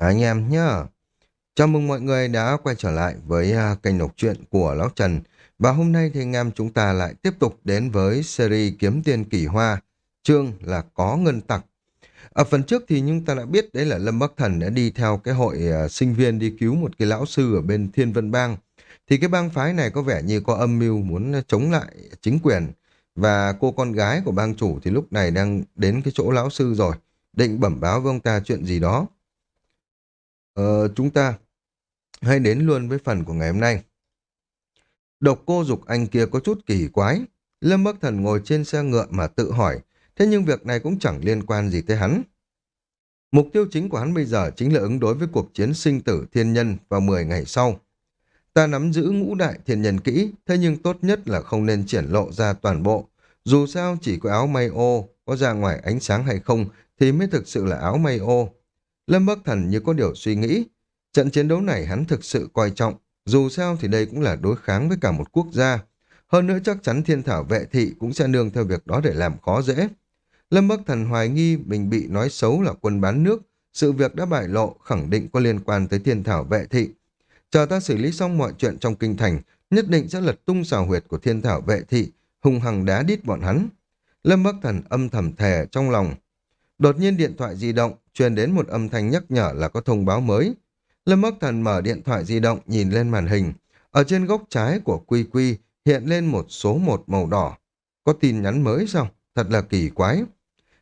anh em nhá. Chào mừng mọi người đã quay trở lại với à, kênh đọc truyện của Lão Trần. Và hôm nay thì anh em chúng ta lại tiếp tục đến với series Kiếm Tiền Kỳ Hoa, chương là Có Ngân Tặc. Ở phần trước thì chúng ta đã biết đấy là Lâm Bắc Thần đã đi theo cái hội à, sinh viên đi cứu một cái lão sư ở bên Thiên Vân Bang. Thì cái bang phái này có vẻ như có âm mưu muốn chống lại chính quyền. Và cô con gái của bang chủ thì lúc này đang đến cái chỗ lão sư rồi, định bẩm báo với ông ta chuyện gì đó. Ờ, chúng ta hãy đến luôn với phần của ngày hôm nay. Độc cô dục anh kia có chút kỳ quái. Lâm Bắc Thần ngồi trên xe ngựa mà tự hỏi, thế nhưng việc này cũng chẳng liên quan gì tới hắn. Mục tiêu chính của hắn bây giờ chính là ứng đối với cuộc chiến sinh tử thiên nhân vào 10 ngày sau. Ta nắm giữ ngũ đại thiên nhân kỹ, thế nhưng tốt nhất là không nên triển lộ ra toàn bộ. Dù sao chỉ có áo may ô, có ra ngoài ánh sáng hay không thì mới thực sự là áo may ô. Lâm Bắc Thần như có điều suy nghĩ. Trận chiến đấu này hắn thực sự coi trọng. Dù sao thì đây cũng là đối kháng với cả một quốc gia. Hơn nữa chắc chắn thiên thảo vệ thị cũng sẽ nương theo việc đó để làm khó dễ. Lâm Bắc Thần hoài nghi mình bị nói xấu là quân bán nước. Sự việc đã bại lộ khẳng định có liên quan tới thiên thảo vệ thị. Chờ ta xử lý xong mọi chuyện trong kinh thành, nhất định sẽ lật tung xào huyệt của thiên thảo vệ thị, hung hăng đá đít bọn hắn. Lâm Bắc Thần âm thầm thề trong lòng. Đột nhiên điện thoại di động, truyền đến một âm thanh nhắc nhở là có thông báo mới. Lâm Bắc Thần mở điện thoại di động nhìn lên màn hình. Ở trên góc trái của Quy Quy hiện lên một số một màu đỏ. Có tin nhắn mới sao? Thật là kỳ quái.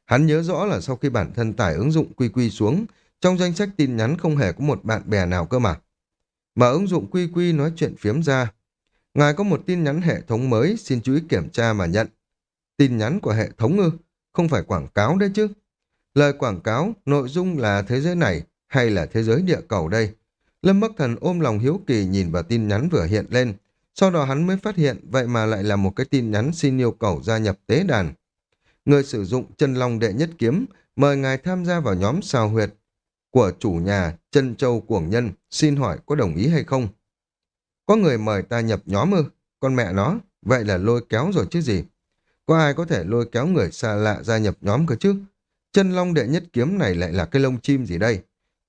Hắn nhớ rõ là sau khi bản thân tải ứng dụng Quy Quy xuống, trong danh sách tin nhắn không hề có một bạn bè nào cơ mà. Mở ứng dụng Quy Quy nói chuyện phiếm ra. Ngài có một tin nhắn hệ thống mới, xin chú ý kiểm tra mà nhận. Tin nhắn của hệ thống ư? Không phải quảng cáo đấy chứ. Lời quảng cáo, nội dung là thế giới này hay là thế giới địa cầu đây? Lâm Bắc Thần ôm lòng hiếu kỳ nhìn vào tin nhắn vừa hiện lên. Sau đó hắn mới phát hiện vậy mà lại là một cái tin nhắn xin yêu cầu gia nhập tế đàn. Người sử dụng chân long đệ nhất kiếm mời ngài tham gia vào nhóm sao huyệt của chủ nhà chân châu cuồng nhân xin hỏi có đồng ý hay không? Có người mời ta nhập nhóm ư? Con mẹ nó, vậy là lôi kéo rồi chứ gì? Có ai có thể lôi kéo người xa lạ gia nhập nhóm cơ chứ? Chân long đệ nhất kiếm này lại là cái lông chim gì đây?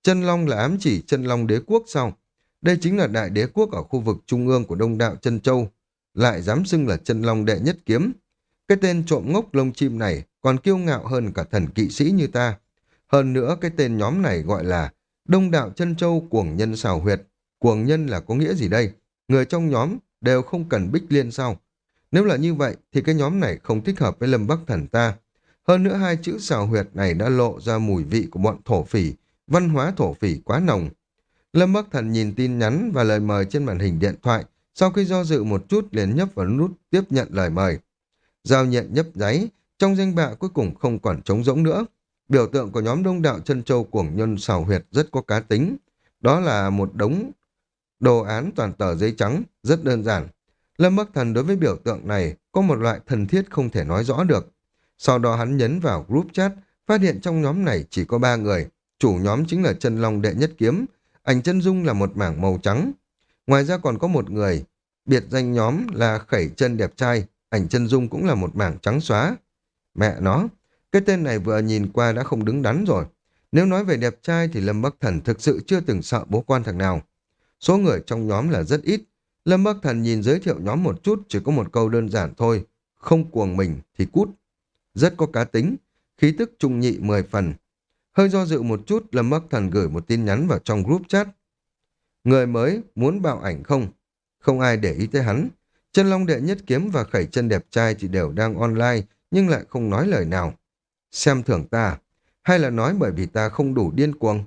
Chân long là ám chỉ chân long đế quốc sao? Đây chính là đại đế quốc ở khu vực trung ương của đông đạo chân châu. Lại dám xưng là chân long đệ nhất kiếm. Cái tên trộm ngốc lông chim này còn kiêu ngạo hơn cả thần kỵ sĩ như ta. Hơn nữa cái tên nhóm này gọi là Đông đạo chân châu cuồng nhân xào huyệt. Cuồng nhân là có nghĩa gì đây? Người trong nhóm đều không cần bích liên sao? Nếu là như vậy thì cái nhóm này không thích hợp với Lâm Bắc Thần ta. Hơn nữa hai chữ xào huyệt này đã lộ ra mùi vị của bọn thổ phỉ, văn hóa thổ phỉ quá nồng. Lâm Bắc Thần nhìn tin nhắn và lời mời trên màn hình điện thoại, sau khi do dự một chút liền nhấp vào nút tiếp nhận lời mời. Giao nhận nhấp giấy, trong danh bạ cuối cùng không còn trống rỗng nữa. Biểu tượng của nhóm đông đạo chân châu cuồng nhân xào huyệt rất có cá tính. Đó là một đống đồ án toàn tờ giấy trắng, rất đơn giản. Lâm Bắc Thần đối với biểu tượng này có một loại thần thiết không thể nói rõ được. Sau đó hắn nhấn vào group chat, phát hiện trong nhóm này chỉ có ba người. Chủ nhóm chính là chân long đệ nhất kiếm, ảnh chân dung là một mảng màu trắng. Ngoài ra còn có một người, biệt danh nhóm là khẩy chân đẹp trai, ảnh chân dung cũng là một mảng trắng xóa. Mẹ nó, cái tên này vừa nhìn qua đã không đứng đắn rồi. Nếu nói về đẹp trai thì Lâm Bắc Thần thực sự chưa từng sợ bố quan thằng nào. Số người trong nhóm là rất ít. Lâm Bắc Thần nhìn giới thiệu nhóm một chút chỉ có một câu đơn giản thôi. Không cuồng mình thì cút rất có cá tính, khí tức trung nhị 10 phần. Hơi do dự một chút, Lâm Bắc Thần gửi một tin nhắn vào trong group chat. Người mới muốn bạo ảnh không? Không ai để ý tới hắn. Chân Long Đệ Nhất Kiếm và Khẩy Chân Đẹp Trai thì đều đang online, nhưng lại không nói lời nào. Xem thưởng ta, hay là nói bởi vì ta không đủ điên cuồng?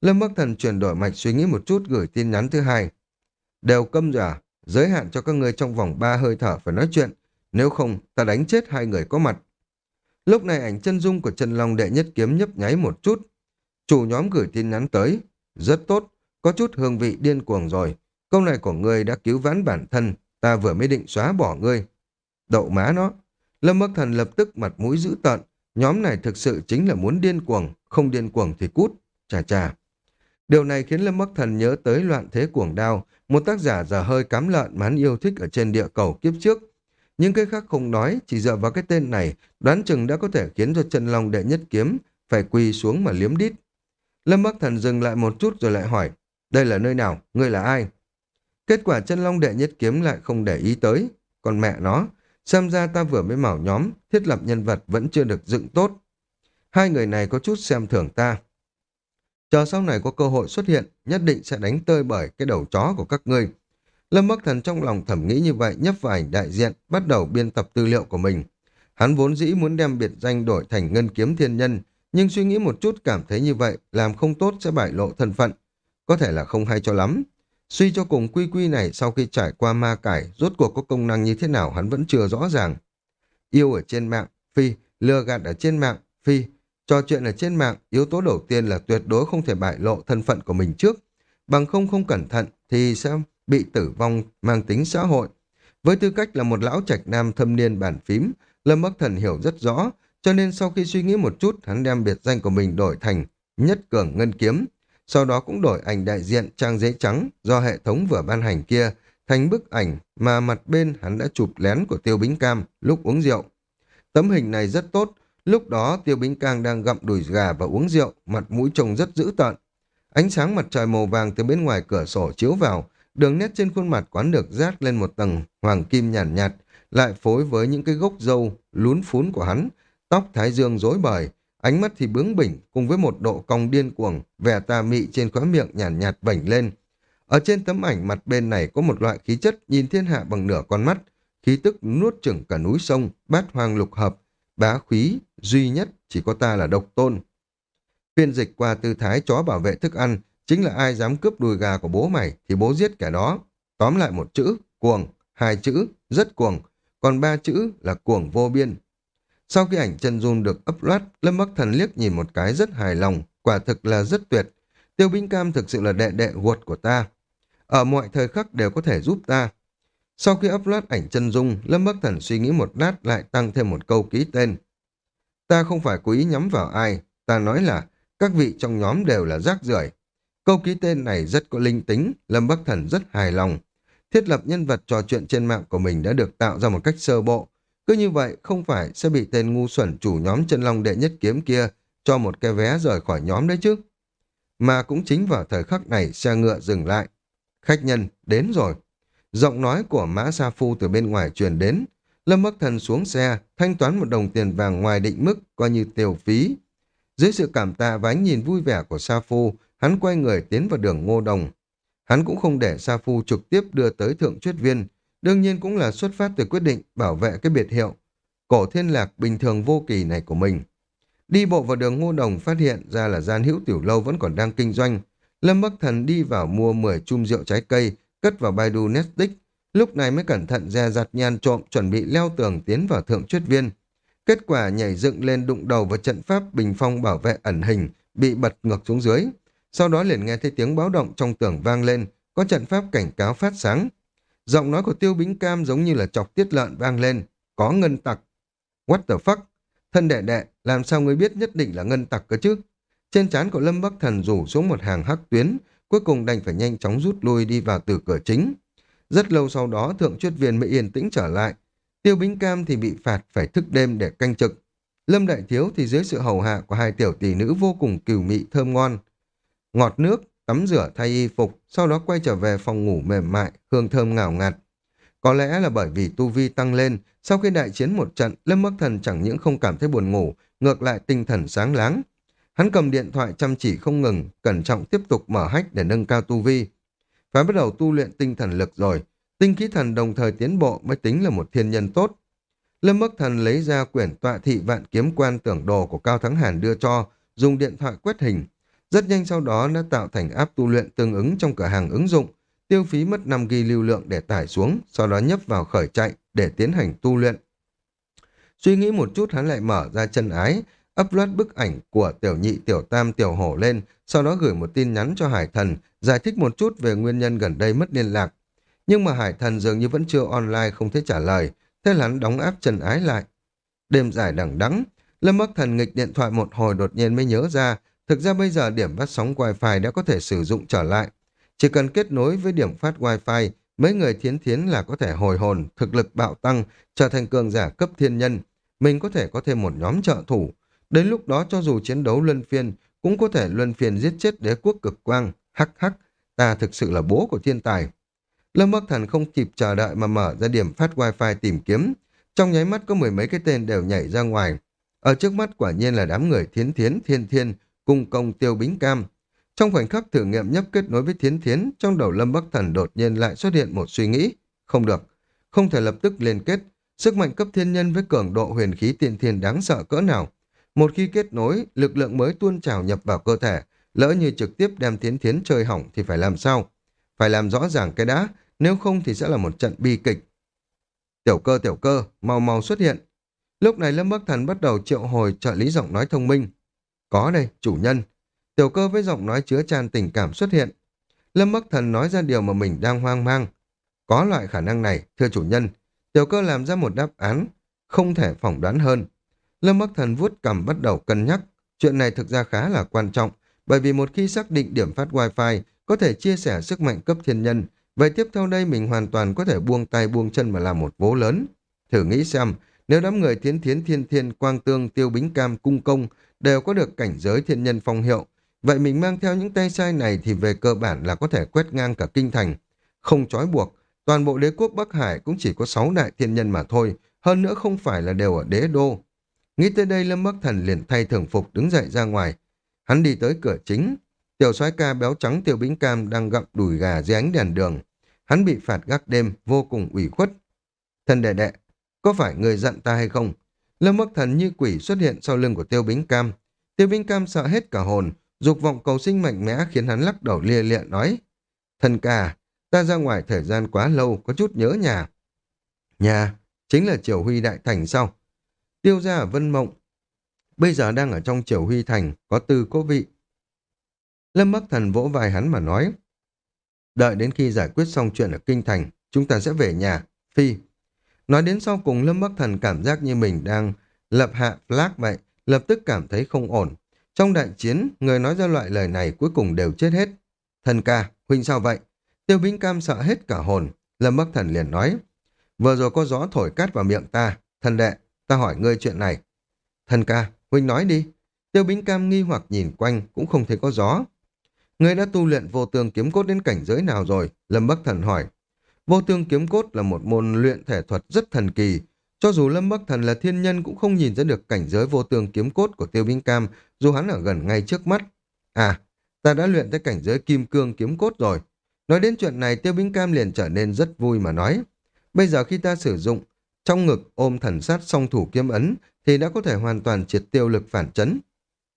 Lâm Bắc Thần chuyển đổi mạch suy nghĩ một chút gửi tin nhắn thứ hai. Đều câm rồi à? Giới hạn cho các người trong vòng ba hơi thở phải nói chuyện. Nếu không, ta đánh chết hai người có mặt. Lúc này ảnh chân dung của Trần Long đệ nhất kiếm nhấp nháy một chút. Chủ nhóm gửi tin nhắn tới. Rất tốt, có chút hương vị điên cuồng rồi. Câu này của ngươi đã cứu vãn bản thân, ta vừa mới định xóa bỏ ngươi. Đậu má nó. Lâm Bắc Thần lập tức mặt mũi dữ tợn. Nhóm này thực sự chính là muốn điên cuồng, không điên cuồng thì cút. Chà chà. Điều này khiến Lâm Bắc Thần nhớ tới loạn thế cuồng đao, một tác giả giờ hơi cám lợn mà hắn yêu thích ở trên địa cầu kiếp trước. Nhưng cái khác không nói, chỉ dựa vào cái tên này, đoán chừng đã có thể khiến cho chân long đệ nhất kiếm phải quỳ xuống mà liếm đít. Lâm Bắc Thần dừng lại một chút rồi lại hỏi, đây là nơi nào, ngươi là ai? Kết quả chân long đệ nhất kiếm lại không để ý tới, còn mẹ nó, xem ra ta vừa mới mảo nhóm, thiết lập nhân vật vẫn chưa được dựng tốt. Hai người này có chút xem thưởng ta. Chờ sau này có cơ hội xuất hiện, nhất định sẽ đánh tơi bởi cái đầu chó của các ngươi. Lâm Bắc Thần trong lòng thẩm nghĩ như vậy nhấp vào ảnh đại diện, bắt đầu biên tập tư liệu của mình. Hắn vốn dĩ muốn đem biệt danh đổi thành ngân kiếm thiên nhân, nhưng suy nghĩ một chút cảm thấy như vậy, làm không tốt sẽ bại lộ thân phận. Có thể là không hay cho lắm. Suy cho cùng quy quy này sau khi trải qua ma cải, rốt cuộc có công năng như thế nào hắn vẫn chưa rõ ràng. Yêu ở trên mạng, phi, lừa gạt ở trên mạng, phi, trò chuyện ở trên mạng, yếu tố đầu tiên là tuyệt đối không thể bại lộ thân phận của mình trước. Bằng không không cẩn thận thì sẽ bị tử vong mang tính xã hội. Với tư cách là một lão trạch nam thâm niên bản phím, Lâm Bắc Thần hiểu rất rõ, cho nên sau khi suy nghĩ một chút, hắn đem biệt danh của mình đổi thành Nhất Cường Ngân Kiếm. Sau đó cũng đổi ảnh đại diện trang giấy trắng do hệ thống vừa ban hành kia thành bức ảnh mà mặt bên hắn đã chụp lén của Tiêu Bính Cam lúc uống rượu. Tấm hình này rất tốt, lúc đó Tiêu Bính Cam đang gặm đùi gà và uống rượu, mặt mũi trông rất dữ tợn. Ánh sáng mặt trời màu vàng từ bên ngoài cửa sổ chiếu vào, đường nét trên khuôn mặt quán được rát lên một tầng hoàng kim nhàn nhạt, nhạt, lại phối với những cái gốc râu lún phún của hắn, tóc thái dương rối bời, ánh mắt thì bướng bỉnh cùng với một độ cong điên cuồng, vẻ tà mị trên khóe miệng nhàn nhạt, nhạt vảnh lên. Ở trên tấm ảnh mặt bên này có một loại khí chất nhìn thiên hạ bằng nửa con mắt, khí tức nuốt chửng cả núi sông, bát hoang lục hợp, bá khí, duy nhất chỉ có ta là độc tôn. Phiên dịch qua tư thái chó bảo vệ thức ăn, chính là ai dám cướp đùi gà của bố mày thì bố giết kẻ đó. Tóm lại một chữ, cuồng, hai chữ, rất cuồng, còn ba chữ là cuồng vô biên. Sau khi ảnh chân dung được upload, Lâm Bắc Thần liếc nhìn một cái rất hài lòng, quả thực là rất tuyệt. Tiêu Binh Cam thực sự là đệ đệ ruột của ta. Ở mọi thời khắc đều có thể giúp ta. Sau khi upload ảnh chân dung, Lâm Bắc Thần suy nghĩ một lát lại tăng thêm một câu ký tên. Ta không phải cố ý nhắm vào ai, ta nói là các vị trong nhóm đều là rác rưởi. Câu ký tên này rất có linh tính, Lâm Bắc Thần rất hài lòng. Thiết lập nhân vật trò chuyện trên mạng của mình đã được tạo ra một cách sơ bộ. Cứ như vậy, không phải sẽ bị tên ngu xuẩn chủ nhóm chân long đệ nhất kiếm kia cho một cái vé rời khỏi nhóm đấy chứ. Mà cũng chính vào thời khắc này xe ngựa dừng lại. Khách nhân, đến rồi. Giọng nói của Mã Sa Phu từ bên ngoài truyền đến. Lâm Bắc Thần xuống xe, thanh toán một đồng tiền vàng ngoài định mức, coi như tiêu phí. Dưới sự cảm tạ và ánh nhìn vui vẻ của Sa Phu, hắn quay người tiến vào đường Ngô Đồng. Hắn cũng không để Sa Phu trực tiếp đưa tới thượng truyết viên, đương nhiên cũng là xuất phát từ quyết định bảo vệ cái biệt hiệu cổ thiên lạc bình thường vô kỳ này của mình. Đi bộ vào đường Ngô Đồng phát hiện ra là gian hữu tiểu lâu vẫn còn đang kinh doanh. Lâm Bắc Thần đi vào mua 10 chum rượu trái cây, cất vào Baidu Netflix, lúc này mới cẩn thận ra giặt nhan trộm chuẩn bị leo tường tiến vào thượng truyết viên. Kết quả nhảy dựng lên đụng đầu vào trận pháp bình phong bảo vệ ẩn hình, bị bật ngược xuống dưới. Sau đó liền nghe thấy tiếng báo động trong tường vang lên, có trận pháp cảnh cáo phát sáng. Giọng nói của Tiêu Bính Cam giống như là chọc tiết lợn vang lên, có ngân tặc. What the fuck? Thân đệ đệ, làm sao ngươi biết nhất định là ngân tặc cơ chứ? Trên trán của Lâm Bắc Thần rủ xuống một hàng hắc tuyến, cuối cùng đành phải nhanh chóng rút lui đi vào từ cửa chính. Rất lâu sau đó thượng chuyên viên mới yên tĩnh trở lại. Tiêu Bính Cam thì bị phạt phải thức đêm để canh trực. Lâm Đại Thiếu thì dưới sự hầu hạ của hai tiểu tỷ nữ vô cùng cừu mị thơm ngon. Ngọt nước, tắm rửa thay y phục, sau đó quay trở về phòng ngủ mềm mại, hương thơm ngào ngạt. Có lẽ là bởi vì tu vi tăng lên, sau khi đại chiến một trận, Lâm Bắc Thần chẳng những không cảm thấy buồn ngủ, ngược lại tinh thần sáng láng. Hắn cầm điện thoại chăm chỉ không ngừng, cẩn trọng tiếp tục mở hách để nâng cao tu vi. Phải bắt đầu tu luyện tinh thần lực rồi, tinh khí thần đồng thời tiến bộ mới tính là một thiên nhân tốt. Lâm Bắc Thần lấy ra quyển tọa thị vạn kiếm quan tưởng đồ của Cao Thắng Hàn đưa cho, dùng điện thoại quét hình. Rất nhanh sau đó đã tạo thành app tu luyện tương ứng trong cửa hàng ứng dụng, tiêu phí mất 5 ghi lưu lượng để tải xuống, sau đó nhấp vào khởi chạy để tiến hành tu luyện. Suy nghĩ một chút hắn lại mở ra chân ái, upload bức ảnh của tiểu nhị tiểu tam tiểu hổ lên, sau đó gửi một tin nhắn cho Hải Thần, giải thích một chút về nguyên nhân gần đây mất liên lạc. Nhưng mà Hải Thần dường như vẫn chưa online không thể trả lời, thế là hắn đóng áp chân ái lại. Đêm dài đằng đắng, Lâm Bắc Thần nghịch điện thoại một hồi đột nhiên mới nhớ ra, thực ra bây giờ điểm phát sóng Wi-Fi đã có thể sử dụng trở lại. Chỉ cần kết nối với điểm phát Wi-Fi, mấy người thiến thiến là có thể hồi hồn, thực lực bạo tăng, trở thành cường giả cấp thiên nhân. Mình có thể có thêm một nhóm trợ thủ. Đến lúc đó cho dù chiến đấu luân phiên, cũng có thể luân phiên giết chết đế quốc cực quang. Hắc hắc, ta thực sự là bố của thiên tài. Lâm Bắc Thần không kịp chờ đợi mà mở ra điểm phát wifi tìm kiếm. Trong nháy mắt có mười mấy cái tên đều nhảy ra ngoài. Ở trước mắt quả nhiên là đám người thiến thiến, thiên thiên, cung công tiêu bính cam. Trong khoảnh khắc thử nghiệm nhấp kết nối với thiến thiến, trong đầu Lâm Bắc Thần đột nhiên lại xuất hiện một suy nghĩ. Không được, không thể lập tức liên kết. Sức mạnh cấp thiên nhân với cường độ huyền khí tiên thiên đáng sợ cỡ nào. Một khi kết nối, lực lượng mới tuôn trào nhập vào cơ thể, lỡ như trực tiếp đem thiến thiến chơi hỏng thì phải làm sao? Phải làm rõ ràng cái đã, nếu không thì sẽ là một trận bi kịch. Tiểu cơ tiểu cơ, mau mau xuất hiện. Lúc này Lâm Bắc Thần bắt đầu triệu hồi trợ lý giọng nói thông minh. Có đây, chủ nhân. Tiểu cơ với giọng nói chứa tràn tình cảm xuất hiện. Lâm Bắc Thần nói ra điều mà mình đang hoang mang. Có loại khả năng này, thưa chủ nhân. Tiểu cơ làm ra một đáp án, không thể phỏng đoán hơn. Lâm Bắc Thần vuốt cầm bắt đầu cân nhắc. Chuyện này thực ra khá là quan trọng, bởi vì một khi xác định điểm phát wifi có thể chia sẻ sức mạnh cấp thiên nhân, vậy tiếp theo đây mình hoàn toàn có thể buông tay buông chân mà làm một vố lớn. Thử nghĩ xem, nếu đám người thiến thiến thiên thiên, quang tương, tiêu bính cam, cung công đều có được cảnh giới thiên nhân phong hiệu, vậy mình mang theo những tay sai này thì về cơ bản là có thể quét ngang cả kinh thành. Không trói buộc, toàn bộ đế quốc Bắc Hải cũng chỉ có 6 đại thiên nhân mà thôi, hơn nữa không phải là đều ở đế đô. Nghĩ tới đây Lâm Bắc Thần liền thay thường phục đứng dậy ra ngoài. Hắn đi tới cửa chính, tiểu soái ca béo trắng tiêu bính cam đang gặm đùi gà dưới ánh đèn đường. Hắn bị phạt gác đêm, vô cùng ủy khuất. Thần đệ đệ, có phải người giận ta hay không? Lâm Bắc Thần như quỷ xuất hiện sau lưng của Tiêu Bính Cam. Tiêu Bính Cam sợ hết cả hồn, dục vọng cầu sinh mạnh mẽ khiến hắn lắc đầu lia lịa nói. Thần ca, ta ra ngoài thời gian quá lâu, có chút nhớ nhà. Nhà, chính là Triều Huy Đại Thành sao? Tiêu ra ở Vân Mộng, bây giờ đang ở trong Triều Huy Thành, có tư cố vị. Lâm Bắc Thần vỗ vai hắn mà nói. Đợi đến khi giải quyết xong chuyện ở Kinh Thành, chúng ta sẽ về nhà. Phi, Nói đến sau cùng Lâm Bắc Thần cảm giác như mình đang lập hạ flag vậy, lập tức cảm thấy không ổn. Trong đại chiến, người nói ra loại lời này cuối cùng đều chết hết. Thần ca, huynh sao vậy? Tiêu Bính Cam sợ hết cả hồn. Lâm Bắc Thần liền nói. Vừa rồi có gió thổi cát vào miệng ta. Thần đệ, ta hỏi ngươi chuyện này. Thần ca, huynh nói đi. Tiêu Bính Cam nghi hoặc nhìn quanh cũng không thấy có gió. Ngươi đã tu luyện vô tường kiếm cốt đến cảnh giới nào rồi? Lâm Bắc Thần hỏi. Vô tương kiếm cốt là một môn luyện thể thuật rất thần kỳ. Cho dù Lâm Bắc Thần là thiên nhân cũng không nhìn ra được cảnh giới vô tương kiếm cốt của Tiêu Binh Cam dù hắn ở gần ngay trước mắt. À, ta đã luyện tới cảnh giới kim cương kiếm cốt rồi. Nói đến chuyện này Tiêu Binh Cam liền trở nên rất vui mà nói. Bây giờ khi ta sử dụng trong ngực ôm thần sát song thủ kiếm ấn thì đã có thể hoàn toàn triệt tiêu lực phản chấn.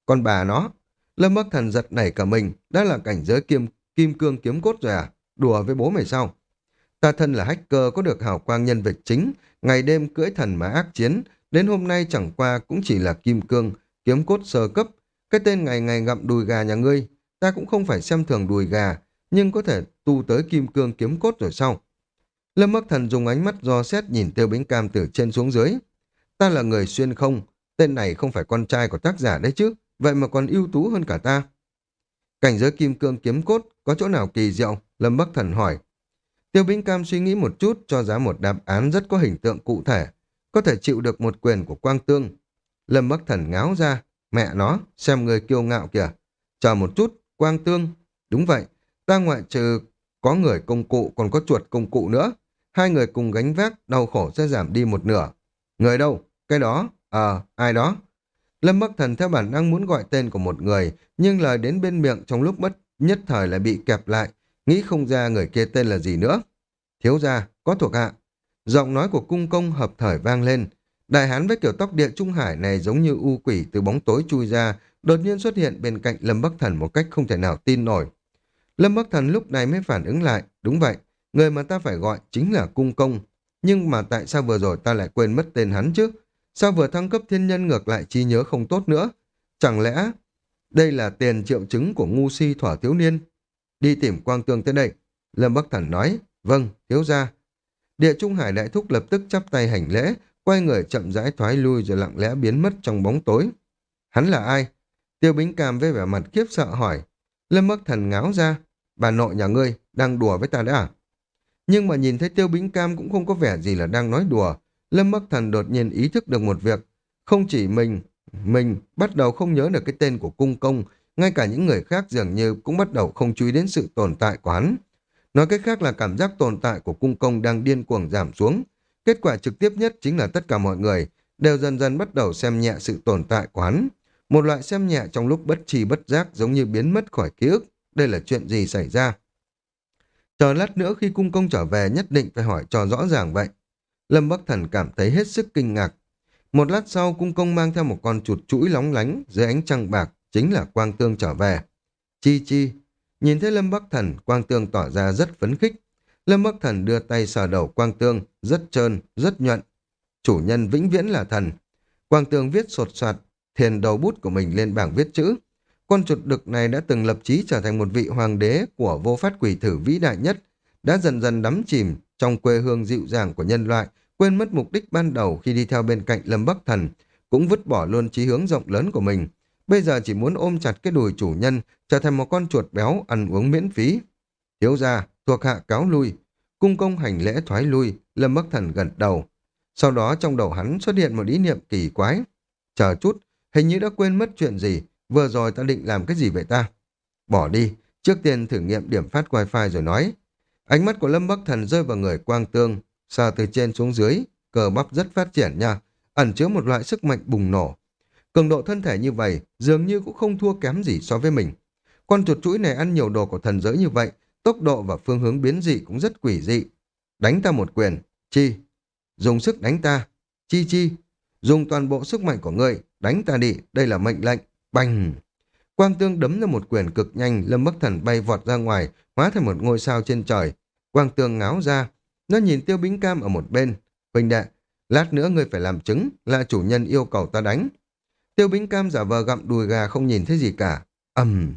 Còn bà nó, Lâm Bắc Thần giật nảy cả mình, đã là cảnh giới kim, kim cương kiếm cốt rồi à? Đùa với bố mày sao? Ta thân là hacker có được hào quang nhân vật chính, ngày đêm cưỡi thần mà ác chiến, đến hôm nay chẳng qua cũng chỉ là kim cương, kiếm cốt sơ cấp. Cái tên ngày ngày ngậm đùi gà nhà ngươi, ta cũng không phải xem thường đùi gà, nhưng có thể tu tới kim cương kiếm cốt rồi sau. Lâm Bắc Thần dùng ánh mắt do xét nhìn tiêu bính cam từ trên xuống dưới. Ta là người xuyên không, tên này không phải con trai của tác giả đấy chứ, vậy mà còn ưu tú hơn cả ta. Cảnh giới kim cương kiếm cốt có chỗ nào kỳ diệu? Lâm Bắc Thần hỏi. Tiêu Bính Cam suy nghĩ một chút cho ra một đáp án rất có hình tượng cụ thể, có thể chịu được một quyền của Quang Tương. Lâm Bắc Thần ngáo ra, mẹ nó, xem người kiêu ngạo kìa. Chờ một chút, Quang Tương, đúng vậy, ta ngoại trừ có người công cụ còn có chuột công cụ nữa. Hai người cùng gánh vác, đau khổ sẽ giảm đi một nửa. Người đâu? Cái đó? Ờ, ai đó? Lâm Bắc Thần theo bản năng muốn gọi tên của một người, nhưng lời đến bên miệng trong lúc bất nhất thời lại bị kẹp lại, nghĩ không ra người kia tên là gì nữa. Thiếu gia, có thuộc hạ. Giọng nói của cung công hợp thời vang lên. Đại hán với kiểu tóc địa trung hải này giống như u quỷ từ bóng tối chui ra, đột nhiên xuất hiện bên cạnh Lâm Bắc Thần một cách không thể nào tin nổi. Lâm Bắc Thần lúc này mới phản ứng lại, đúng vậy, người mà ta phải gọi chính là cung công. Nhưng mà tại sao vừa rồi ta lại quên mất tên hắn chứ? Sao vừa thăng cấp thiên nhân ngược lại trí nhớ không tốt nữa? Chẳng lẽ đây là tiền triệu chứng của ngu si thỏa thiếu niên? Đi tìm quang tương tới đây. Lâm Bắc Thần nói, vâng, thiếu ra. Địa Trung Hải Đại Thúc lập tức chắp tay hành lễ, quay người chậm rãi thoái lui rồi lặng lẽ biến mất trong bóng tối. Hắn là ai? Tiêu Bính Cam với vẻ mặt khiếp sợ hỏi. Lâm Bắc Thần ngáo ra, bà nội nhà ngươi đang đùa với ta đấy à? Nhưng mà nhìn thấy Tiêu Bính Cam cũng không có vẻ gì là đang nói đùa. Lâm Bắc Thần đột nhiên ý thức được một việc. Không chỉ mình, mình bắt đầu không nhớ được cái tên của cung công, ngay cả những người khác dường như cũng bắt đầu không chú ý đến sự tồn tại của hắn. Nói cách khác là cảm giác tồn tại của cung công đang điên cuồng giảm xuống. Kết quả trực tiếp nhất chính là tất cả mọi người đều dần dần bắt đầu xem nhẹ sự tồn tại của hắn. Một loại xem nhẹ trong lúc bất trì bất giác giống như biến mất khỏi ký ức. Đây là chuyện gì xảy ra? Chờ lát nữa khi cung công trở về nhất định phải hỏi cho rõ ràng vậy. Lâm Bắc Thần cảm thấy hết sức kinh ngạc. Một lát sau, cung công mang theo một con chuột chuỗi lóng lánh dưới ánh trăng bạc chính là Quang Tương trở về. Chi chi, nhìn thấy Lâm Bắc Thần, Quang Tương tỏ ra rất phấn khích. Lâm Bắc Thần đưa tay sờ đầu Quang Tương, rất trơn, rất nhuận. Chủ nhân vĩnh viễn là thần. Quang Tương viết sột soạt, thiền đầu bút của mình lên bảng viết chữ. Con chuột đực này đã từng lập chí trở thành một vị hoàng đế của vô phát quỷ thử vĩ đại nhất, đã dần dần đắm chìm trong quê hương dịu dàng của nhân loại, quên mất mục đích ban đầu khi đi theo bên cạnh Lâm Bắc Thần, cũng vứt bỏ luôn chí hướng rộng lớn của mình. Bây giờ chỉ muốn ôm chặt cái đùi chủ nhân, trở thành một con chuột béo ăn uống miễn phí. Thiếu ra, thuộc hạ cáo lui, cung công hành lễ thoái lui, Lâm Bắc Thần gật đầu. Sau đó trong đầu hắn xuất hiện một ý niệm kỳ quái. Chờ chút, hình như đã quên mất chuyện gì, vừa rồi ta định làm cái gì vậy ta? Bỏ đi, trước tiên thử nghiệm điểm phát wifi rồi nói. Ánh mắt của Lâm Bắc Thần rơi vào người quang tương, sờ từ trên xuống dưới, cờ bắp rất phát triển nha, ẩn chứa một loại sức mạnh bùng nổ. Cường độ thân thể như vậy dường như cũng không thua kém gì so với mình. Con chuột chuỗi này ăn nhiều đồ của thần giới như vậy, tốc độ và phương hướng biến dị cũng rất quỷ dị. Đánh ta một quyền, chi. Dùng sức đánh ta, chi chi. Dùng toàn bộ sức mạnh của ngươi, đánh ta đi, đây là mệnh lệnh. Bành! Quang tương đấm ra một quyền cực nhanh, lâm bắc thần bay vọt ra ngoài, hóa thành một ngôi sao trên trời. Quang tương ngáo ra, nó nhìn tiêu bính cam ở một bên. Huynh đệ, lát nữa ngươi phải làm chứng, là chủ nhân yêu cầu ta đánh. Tiêu bính cam giả vờ gặm đùi gà không nhìn thấy gì cả. ầm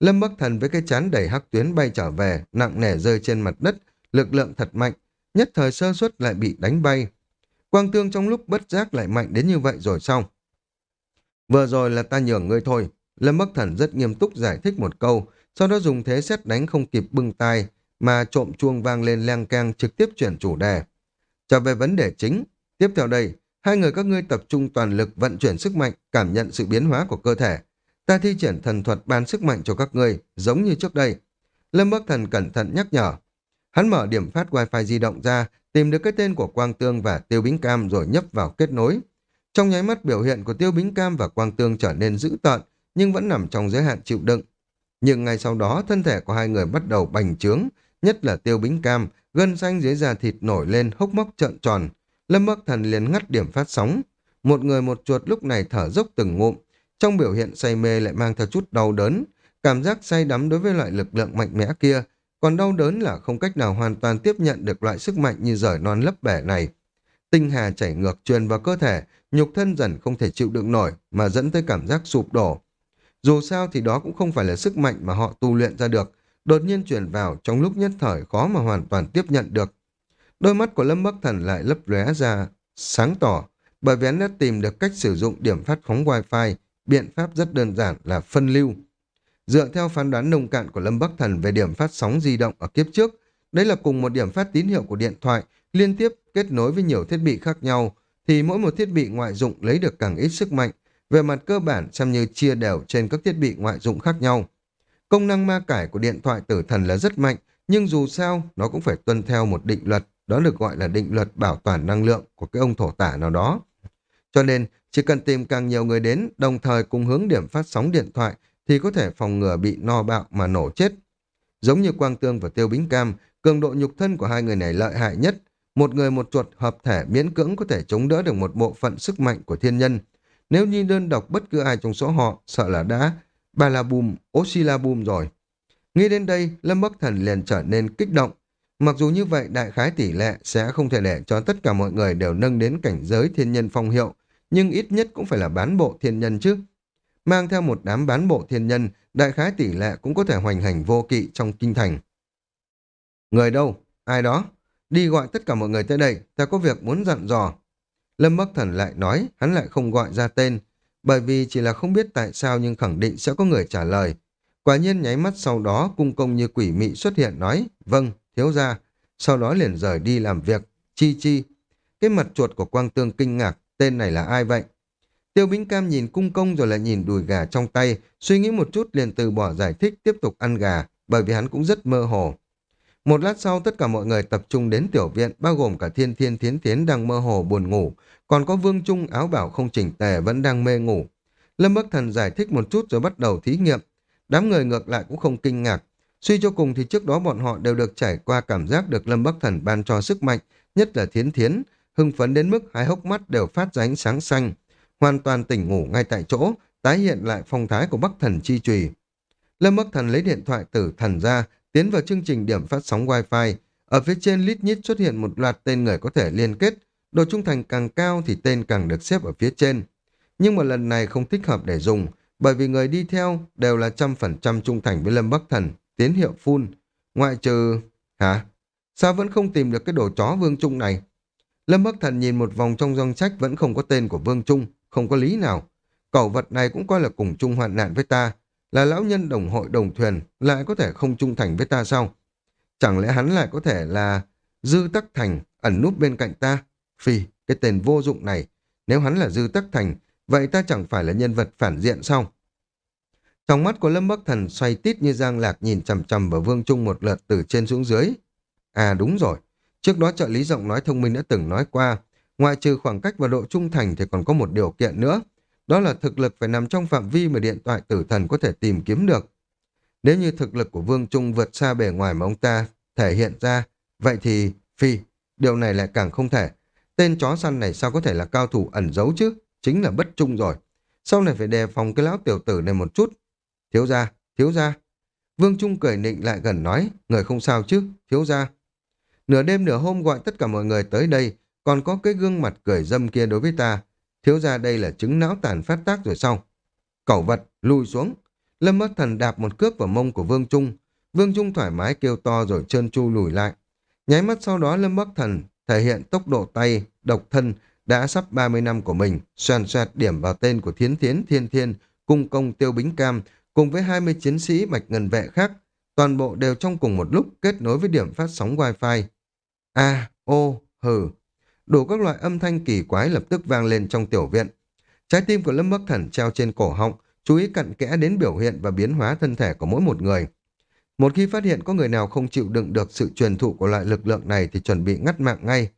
Lâm Bắc Thần với cái chán đầy hắc tuyến bay trở về, nặng nề rơi trên mặt đất, lực lượng thật mạnh, nhất thời sơ suất lại bị đánh bay. Quang tương trong lúc bất giác lại mạnh đến như vậy rồi xong. Vừa rồi là ta nhường ngươi thôi. Lâm Bắc Thần rất nghiêm túc giải thích một câu, sau đó dùng thế xét đánh không kịp bưng tai, mà trộm chuông vang lên leng keng trực tiếp chuyển chủ đề. Trở về vấn đề chính, tiếp theo đây, hai người các ngươi tập trung toàn lực vận chuyển sức mạnh, cảm nhận sự biến hóa của cơ thể. Ta thi triển thần thuật ban sức mạnh cho các ngươi, giống như trước đây. Lâm Bắc Thần cẩn thận nhắc nhở. Hắn mở điểm phát wifi di động ra, tìm được cái tên của Quang Tương và Tiêu Bính Cam rồi nhấp vào kết nối. Trong nháy mắt biểu hiện của Tiêu Bính Cam và Quang Tương trở nên dữ tợn, nhưng vẫn nằm trong giới hạn chịu đựng. Nhưng ngay sau đó, thân thể của hai người bắt đầu bành trướng, nhất là Tiêu Bính Cam, gân xanh dưới da thịt nổi lên hốc móc trợn tròn. Lâm Bắc Thần liền ngắt điểm phát sóng. Một người một chuột lúc này thở dốc từng ngụm, trong biểu hiện say mê lại mang theo chút đau đớn, cảm giác say đắm đối với loại lực lượng mạnh mẽ kia, còn đau đớn là không cách nào hoàn toàn tiếp nhận được loại sức mạnh như rời non lấp bể này. Tinh hà chảy ngược truyền vào cơ thể, nhục thân dần không thể chịu đựng nổi mà dẫn tới cảm giác sụp đổ. Dù sao thì đó cũng không phải là sức mạnh mà họ tu luyện ra được, đột nhiên truyền vào trong lúc nhất thời khó mà hoàn toàn tiếp nhận được. Đôi mắt của Lâm Bắc Thần lại lấp lóe ra, sáng tỏ, bởi vì hắn đã tìm được cách sử dụng điểm phát phóng wifi, biện pháp rất đơn giản là phân lưu. Dựa theo phán đoán nông cạn của Lâm Bắc Thần về điểm phát sóng di động ở kiếp trước, đấy là cùng một điểm phát tín hiệu của điện thoại liên tiếp kết nối với nhiều thiết bị khác nhau, thì mỗi một thiết bị ngoại dụng lấy được càng ít sức mạnh, về mặt cơ bản xem như chia đều trên các thiết bị ngoại dụng khác nhau. Công năng ma cải của điện thoại tử thần là rất mạnh, nhưng dù sao nó cũng phải tuân theo một định luật, đó được gọi là định luật bảo toàn năng lượng của cái ông thổ tả nào đó. Cho nên, chỉ cần tìm càng nhiều người đến, đồng thời cùng hướng điểm phát sóng điện thoại, thì có thể phòng ngừa bị no bạo mà nổ chết. Giống như Quang Tương và Tiêu Bính Cam, cường độ nhục thân của hai người này lợi hại nhất. Một người một chuột hợp thể miễn cưỡng có thể chống đỡ được một bộ phận sức mạnh của thiên nhân. Nếu như đơn độc bất cứ ai trong số họ, sợ là đã Balabum, bùm rồi. Nghĩ đến đây, Lâm Bắc Thần liền trở nên kích động. Mặc dù như vậy, đại khái tỷ lệ sẽ không thể để cho tất cả mọi người đều nâng đến cảnh giới thiên nhân phong hiệu, nhưng ít nhất cũng phải là bán bộ thiên nhân chứ. Mang theo một đám bán bộ thiên nhân, đại khái tỷ lệ cũng có thể hoành hành vô kỵ trong kinh thành. Người đâu? Ai đó? Đi gọi tất cả mọi người tới đây, ta có việc muốn dặn dò. Lâm Bắc Thần lại nói, hắn lại không gọi ra tên, bởi vì chỉ là không biết tại sao nhưng khẳng định sẽ có người trả lời. Quả nhiên nháy mắt sau đó cung công như quỷ mị xuất hiện nói, vâng, thiếu ra, sau đó liền rời đi làm việc, chi chi. Cái mặt chuột của Quang Tương kinh ngạc, tên này là ai vậy? Tiêu Bính Cam nhìn cung công rồi lại nhìn đùi gà trong tay, suy nghĩ một chút liền từ bỏ giải thích tiếp tục ăn gà, bởi vì hắn cũng rất mơ hồ. Một lát sau tất cả mọi người tập trung đến tiểu viện, bao gồm cả thiên thiên thiến thiến đang mơ hồ buồn ngủ, còn có vương trung áo bảo không chỉnh tề vẫn đang mê ngủ. Lâm Bắc Thần giải thích một chút rồi bắt đầu thí nghiệm. Đám người ngược lại cũng không kinh ngạc. Suy cho cùng thì trước đó bọn họ đều được trải qua cảm giác được Lâm Bắc Thần ban cho sức mạnh, nhất là thiến thiến, hưng phấn đến mức hai hốc mắt đều phát ra ánh sáng xanh. Hoàn toàn tỉnh ngủ ngay tại chỗ, tái hiện lại phong thái của Bắc Thần chi trùy. Lâm Bắc Thần lấy điện thoại tử thần ra, tiến vào chương trình điểm phát sóng Wi-Fi. Ở phía trên lít nhít xuất hiện một loạt tên người có thể liên kết. Độ trung thành càng cao thì tên càng được xếp ở phía trên. Nhưng mà lần này không thích hợp để dùng, bởi vì người đi theo đều là trăm phần trăm trung thành với Lâm Bắc Thần, tiến hiệu phun. Ngoại trừ... Hả? Sao vẫn không tìm được cái đồ chó Vương Trung này? Lâm Bắc Thần nhìn một vòng trong danh sách vẫn không có tên của Vương Trung, không có lý nào. Cẩu vật này cũng coi là cùng chung hoạn nạn với ta, là lão nhân đồng hội đồng thuyền, lại có thể không trung thành với ta sao? Chẳng lẽ hắn lại có thể là Dư Tắc Thành ẩn núp bên cạnh ta? Phi, cái tên vô dụng này, nếu hắn là Dư Tắc Thành, vậy ta chẳng phải là nhân vật phản diện sao? Trong mắt của Lâm Bắc Thần xoay tít như giang lạc nhìn chầm chầm vào Vương Trung một lượt từ trên xuống dưới. À đúng rồi, trước đó trợ lý giọng nói thông minh đã từng nói qua, ngoại trừ khoảng cách và độ trung thành thì còn có một điều kiện nữa, đó là thực lực phải nằm trong phạm vi mà điện thoại tử thần có thể tìm kiếm được. Nếu như thực lực của Vương Trung vượt xa bề ngoài mà ông ta thể hiện ra, vậy thì, phi, điều này lại càng không thể. Tên chó săn này sao có thể là cao thủ ẩn giấu chứ? Chính là bất trung rồi. Sau này phải đề phòng cái lão tiểu tử này một chút. Thiếu gia, thiếu gia. Vương Trung cười nịnh lại gần nói, người không sao chứ, thiếu gia. Nửa đêm nửa hôm gọi tất cả mọi người tới đây, còn có cái gương mặt cười dâm kia đối với ta, Thiếu gia đây là chứng não tàn phát tác rồi sao? Cẩu vật, lùi xuống. Lâm Bắc Thần đạp một cước vào mông của Vương Trung. Vương Trung thoải mái kêu to rồi trơn chu lùi lại. Nháy mắt sau đó Lâm Bắc Thần thể hiện tốc độ tay, độc thân đã sắp 30 năm của mình, xoàn xoẹt điểm vào tên của Thiến Thiến Thiên Thiên, cung công tiêu bính cam, cùng với 20 chiến sĩ bạch ngân vệ khác. Toàn bộ đều trong cùng một lúc kết nối với điểm phát sóng Wi-Fi. A, ô, hừ, đủ các loại âm thanh kỳ quái lập tức vang lên trong tiểu viện. Trái tim của Lâm Bắc Thần treo trên cổ họng, chú ý cặn kẽ đến biểu hiện và biến hóa thân thể của mỗi một người. Một khi phát hiện có người nào không chịu đựng được sự truyền thụ của loại lực lượng này thì chuẩn bị ngắt mạng ngay.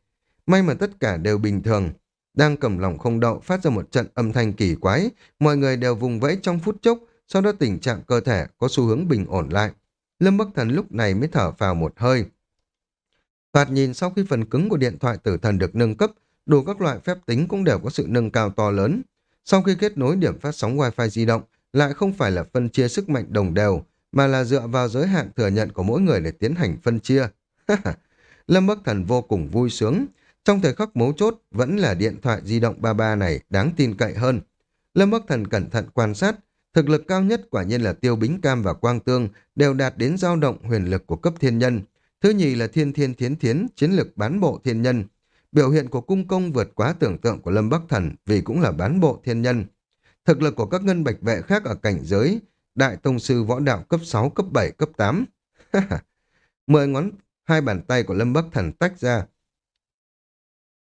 May mà tất cả đều bình thường. Đang cầm lòng không đậu phát ra một trận âm thanh kỳ quái, mọi người đều vùng vẫy trong phút chốc, sau đó tình trạng cơ thể có xu hướng bình ổn lại. Lâm Bắc Thần lúc này mới thở vào một hơi. Thoạt nhìn sau khi phần cứng của điện thoại tử thần được nâng cấp, đủ các loại phép tính cũng đều có sự nâng cao to lớn. Sau khi kết nối điểm phát sóng Wi-Fi di động, lại không phải là phân chia sức mạnh đồng đều, mà là dựa vào giới hạn thừa nhận của mỗi người để tiến hành phân chia. Lâm Bắc Thần vô cùng vui sướng. Trong thời khắc mấu chốt, vẫn là điện thoại di động 33 này đáng tin cậy hơn. Lâm Bắc Thần cẩn thận quan sát, thực lực cao nhất quả nhiên là Tiêu Bính Cam và Quang Tương đều đạt đến dao động huyền lực của cấp thiên nhân, Thứ nhì là thiên thiên thiến thiến, chiến lực bán bộ thiên nhân. Biểu hiện của cung công vượt quá tưởng tượng của Lâm Bắc Thần vì cũng là bán bộ thiên nhân. Thực lực của các ngân bạch vệ khác ở cảnh giới, đại tông sư võ đạo cấp 6, cấp 7, cấp 8. Mười ngón, hai bàn tay của Lâm Bắc Thần tách ra.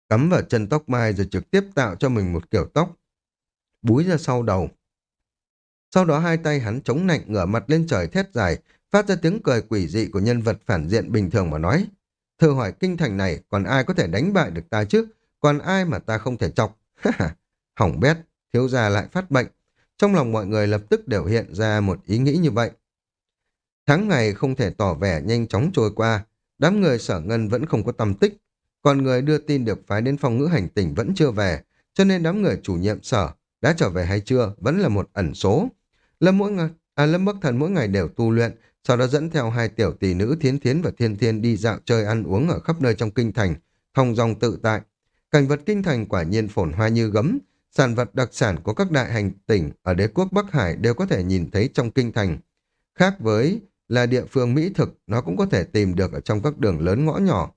Cắm vào chân tóc mai rồi trực tiếp tạo cho mình một kiểu tóc. Búi ra sau đầu. Sau đó hai tay hắn chống nạnh ngửa mặt lên trời thét dài, phát ra tiếng cười quỷ dị của nhân vật phản diện bình thường mà nói. Thử hỏi kinh thành này còn ai có thể đánh bại được ta chứ? Còn ai mà ta không thể chọc? Hỏng bét, thiếu gia lại phát bệnh. Trong lòng mọi người lập tức đều hiện ra một ý nghĩ như vậy. Tháng ngày không thể tỏ vẻ nhanh chóng trôi qua, đám người sở ngân vẫn không có tâm tích. Còn người đưa tin được phái đến phòng ngữ hành tỉnh vẫn chưa về, cho nên đám người chủ nhiệm sở đã trở về hay chưa vẫn là một ẩn số. Lâm mỗi ngày, à, Lâm Bắc Thần mỗi ngày đều tu luyện, sau đó dẫn theo hai tiểu tỷ nữ Thiến Thiến và Thiên Thiên đi dạo chơi ăn uống ở khắp nơi trong kinh thành, thong dong tự tại. Cảnh vật kinh thành quả nhiên phồn hoa như gấm, sản vật đặc sản của các đại hành tỉnh ở đế quốc Bắc Hải đều có thể nhìn thấy trong kinh thành. Khác với là địa phương mỹ thực, nó cũng có thể tìm được ở trong các đường lớn ngõ nhỏ.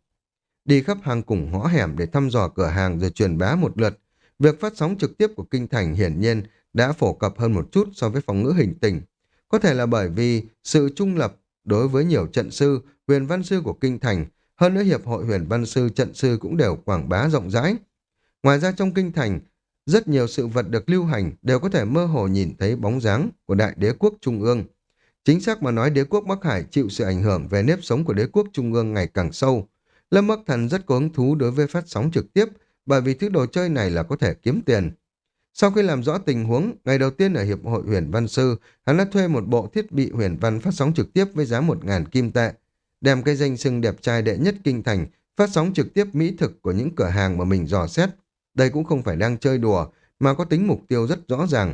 Đi khắp hàng cùng ngõ hẻm để thăm dò cửa hàng rồi truyền bá một lượt, việc phát sóng trực tiếp của kinh thành hiển nhiên đã phổ cập hơn một chút so với phòng ngữ hình tình. Có thể là bởi vì sự trung lập đối với nhiều trận sư, huyền văn sư của kinh thành, hơn nữa Hiệp hội huyền văn sư trận sư cũng đều quảng bá rộng rãi. Ngoài ra trong kinh thành, rất nhiều sự vật được lưu hành đều có thể mơ hồ nhìn thấy bóng dáng của đại đế quốc trung ương. Chính xác mà nói đế quốc Bắc Hải chịu sự ảnh hưởng về nếp sống của đế quốc trung ương ngày càng sâu. Lâm Bắc Thần rất có hứng thú đối với phát sóng trực tiếp bởi vì thứ đồ chơi này là có thể kiếm tiền. Sau khi làm rõ tình huống, ngày đầu tiên ở Hiệp hội Huyền Văn Sư, hắn đã thuê một bộ thiết bị huyền văn phát sóng trực tiếp với giá 1.000 kim tệ, đem cái danh sưng đẹp trai đệ nhất kinh thành, phát sóng trực tiếp mỹ thực của những cửa hàng mà mình dò xét. Đây cũng không phải đang chơi đùa, mà có tính mục tiêu rất rõ ràng.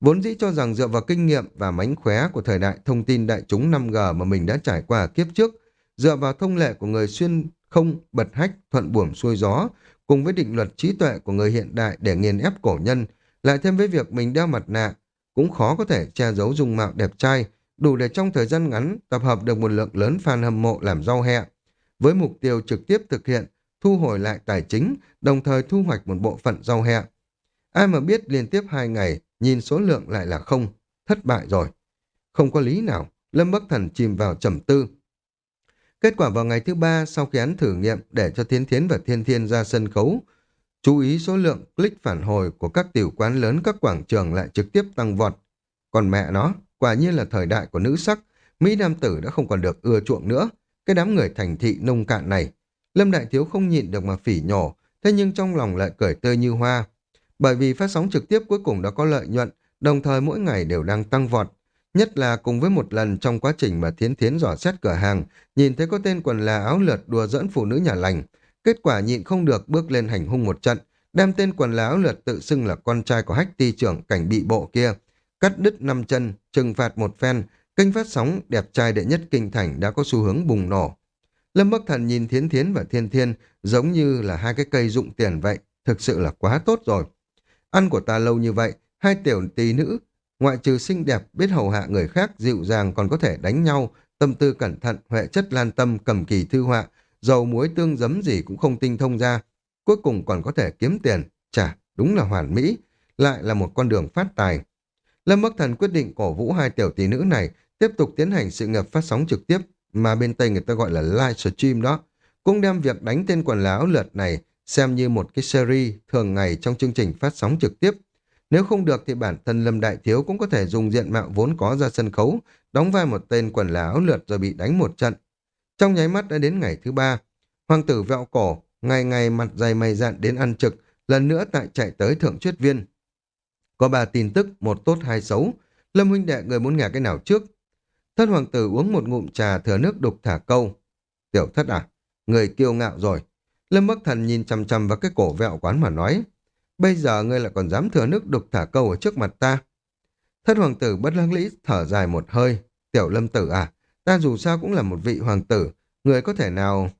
Vốn dĩ cho rằng dựa vào kinh nghiệm và mánh khóe của thời đại thông tin đại chúng 5G mà mình đã trải qua kiếp trước, dựa vào thông lệ của người xuyên không bật hách thuận buồm xuôi gió, cùng với định luật trí tuệ của người hiện đại để nghiền ép cổ nhân, lại thêm với việc mình đeo mặt nạ, cũng khó có thể che giấu dung mạo đẹp trai, đủ để trong thời gian ngắn tập hợp được một lượng lớn fan hâm mộ làm rau hẹ, với mục tiêu trực tiếp thực hiện, thu hồi lại tài chính, đồng thời thu hoạch một bộ phận rau hẹ. Ai mà biết liên tiếp hai ngày, nhìn số lượng lại là không, thất bại rồi. Không có lý nào, Lâm Bắc Thần chìm vào trầm tư. Kết quả vào ngày thứ ba sau khi án thử nghiệm để cho Thiên Thiến và Thiên Thiên ra sân khấu, chú ý số lượng click phản hồi của các tiểu quán lớn các quảng trường lại trực tiếp tăng vọt. Còn mẹ nó, quả nhiên là thời đại của nữ sắc, Mỹ Nam Tử đã không còn được ưa chuộng nữa. Cái đám người thành thị nông cạn này, Lâm Đại Thiếu không nhịn được mà phỉ nhổ, thế nhưng trong lòng lại cười tươi như hoa. Bởi vì phát sóng trực tiếp cuối cùng đã có lợi nhuận, đồng thời mỗi ngày đều đang tăng vọt. Nhất là cùng với một lần trong quá trình mà Thiến Thiến dò xét cửa hàng, nhìn thấy có tên quần là áo lượt đùa dẫn phụ nữ nhà lành. Kết quả nhịn không được bước lên hành hung một trận, đem tên quần là áo lượt tự xưng là con trai của hách ti trưởng cảnh bị bộ kia. Cắt đứt năm chân, trừng phạt một phen, kênh phát sóng đẹp trai đệ nhất kinh thành đã có xu hướng bùng nổ. Lâm Bắc Thần nhìn Thiến Thiến và Thiên Thiên giống như là hai cái cây dụng tiền vậy, thực sự là quá tốt rồi. Ăn của ta lâu như vậy, hai tiểu tỷ nữ, ngoại trừ xinh đẹp, biết hầu hạ người khác, dịu dàng còn có thể đánh nhau, tâm tư cẩn thận, huệ chất lan tâm, cầm kỳ thư họa, dầu muối tương giấm gì cũng không tinh thông ra. Cuối cùng còn có thể kiếm tiền, chả, đúng là hoàn mỹ, lại là một con đường phát tài. Lâm Bắc Thần quyết định cổ vũ hai tiểu tỷ nữ này tiếp tục tiến hành sự nghiệp phát sóng trực tiếp mà bên Tây người ta gọi là live stream đó. Cũng đem việc đánh tên quần áo lượt này xem như một cái series thường ngày trong chương trình phát sóng trực tiếp. Nếu không được thì bản thân Lâm Đại Thiếu cũng có thể dùng diện mạo vốn có ra sân khấu, đóng vai một tên quần là áo lượt rồi bị đánh một trận. Trong nháy mắt đã đến ngày thứ ba, hoàng tử vẹo cổ, ngày ngày mặt dày mày dạn đến ăn trực, lần nữa tại chạy tới thượng truyết viên. Có ba tin tức, một tốt hai xấu. Lâm huynh đệ người muốn nghe cái nào trước? Thất hoàng tử uống một ngụm trà thừa nước đục thả câu. Tiểu thất à, người kiêu ngạo rồi, Lâm Bắc Thần nhìn chằm chằm vào cái cổ vẹo quán mà nói, bây giờ ngươi lại còn dám thừa nước đục thả câu ở trước mặt ta. Thất hoàng tử bất lăng lý thở dài một hơi, tiểu lâm tử à, ta dù sao cũng là một vị hoàng tử, người có thể nào...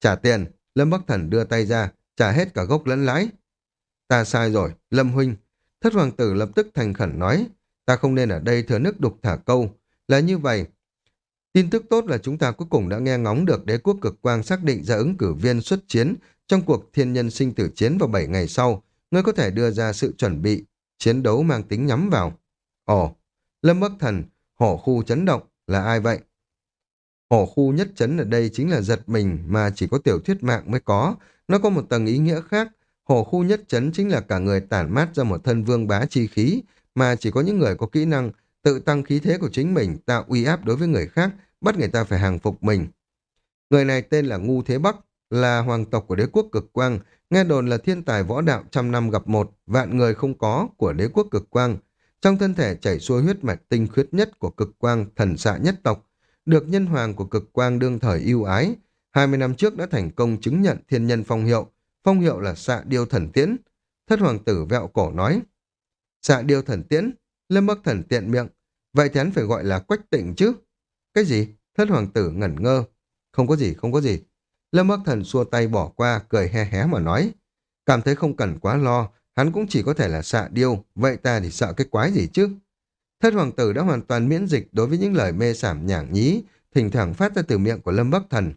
Trả tiền, Lâm Bắc Thần đưa tay ra, trả hết cả gốc lẫn lãi. Ta sai rồi, Lâm Huynh. Thất hoàng tử lập tức thành khẩn nói, ta không nên ở đây thừa nước đục thả câu. Là như vậy, Tin tức tốt là chúng ta cuối cùng đã nghe ngóng được đế quốc cực quang xác định ra ứng cử viên xuất chiến trong cuộc thiên nhân sinh tử chiến vào 7 ngày sau. Ngươi có thể đưa ra sự chuẩn bị, chiến đấu mang tính nhắm vào. Ồ, Lâm Bắc Thần, hổ khu chấn động, là ai vậy? Hổ khu nhất chấn ở đây chính là giật mình mà chỉ có tiểu thuyết mạng mới có. Nó có một tầng ý nghĩa khác. Hổ khu nhất chấn chính là cả người tản mát ra một thân vương bá chi khí mà chỉ có những người có kỹ năng tự tăng khí thế của chính mình tạo uy áp đối với người khác bắt người ta phải hàng phục mình. Người này tên là Ngu Thế Bắc, là hoàng tộc của đế quốc cực quang, nghe đồn là thiên tài võ đạo trăm năm gặp một, vạn người không có của đế quốc cực quang. Trong thân thể chảy xuôi huyết mạch tinh khuyết nhất của cực quang, thần xạ nhất tộc, được nhân hoàng của cực quang đương thời yêu ái. 20 năm trước đã thành công chứng nhận thiên nhân phong hiệu, phong hiệu là xạ điêu thần tiễn. Thất hoàng tử vẹo cổ nói, xạ điêu thần tiễn, lâm bắc thần tiện miệng, vậy thì hắn phải gọi là quách tịnh chứ. Cái gì? Thất hoàng tử ngẩn ngơ. Không có gì, không có gì. Lâm Bắc Thần xua tay bỏ qua, cười he hé mà nói. Cảm thấy không cần quá lo, hắn cũng chỉ có thể là xạ điêu, vậy ta thì sợ cái quái gì chứ? Thất hoàng tử đã hoàn toàn miễn dịch đối với những lời mê sảm nhảng nhí, thỉnh thoảng phát ra từ miệng của Lâm Bắc Thần.